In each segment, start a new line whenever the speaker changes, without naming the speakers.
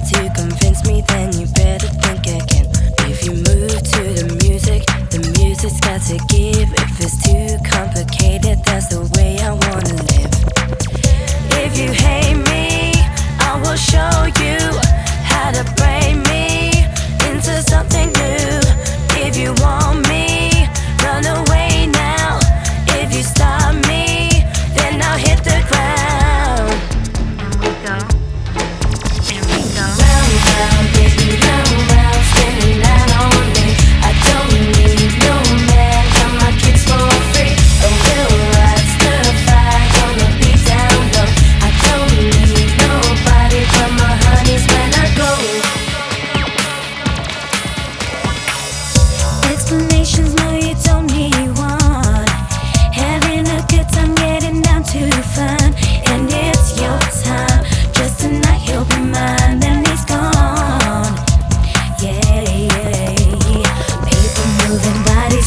try to convince me, then you better think again. If you move to the music, the music's got to give. If it's too complicated, that's the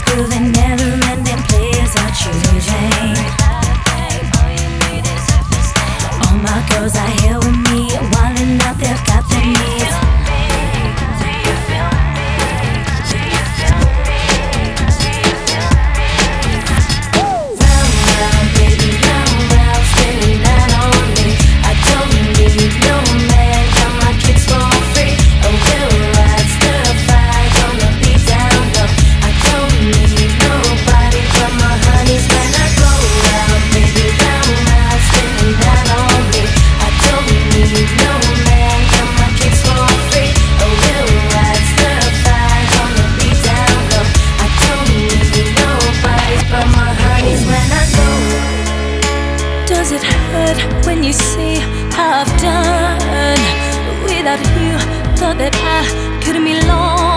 still in You see I've done without you? Thought that I could be lost.